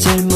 쓰